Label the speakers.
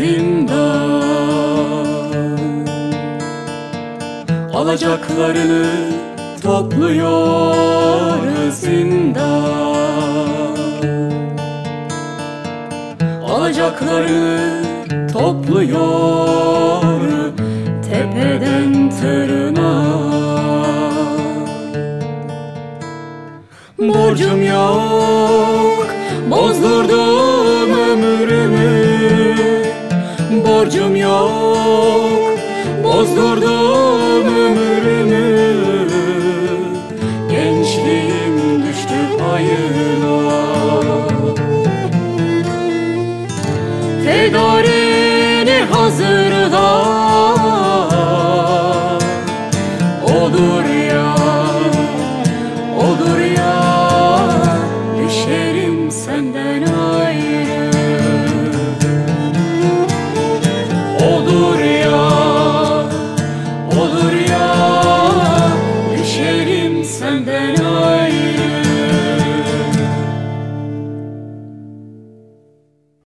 Speaker 1: zindan. Alacaklarını topluyor zindan. Alacaklarını topluyor tepeden tırnağa. Borcum yok bozdurdum borcum yok. Bozdurdum ömrümü. Gençliğim düştü payına. Tedarini hazırla Olur ya, olur ya. Düşerim senden ay San Bernard.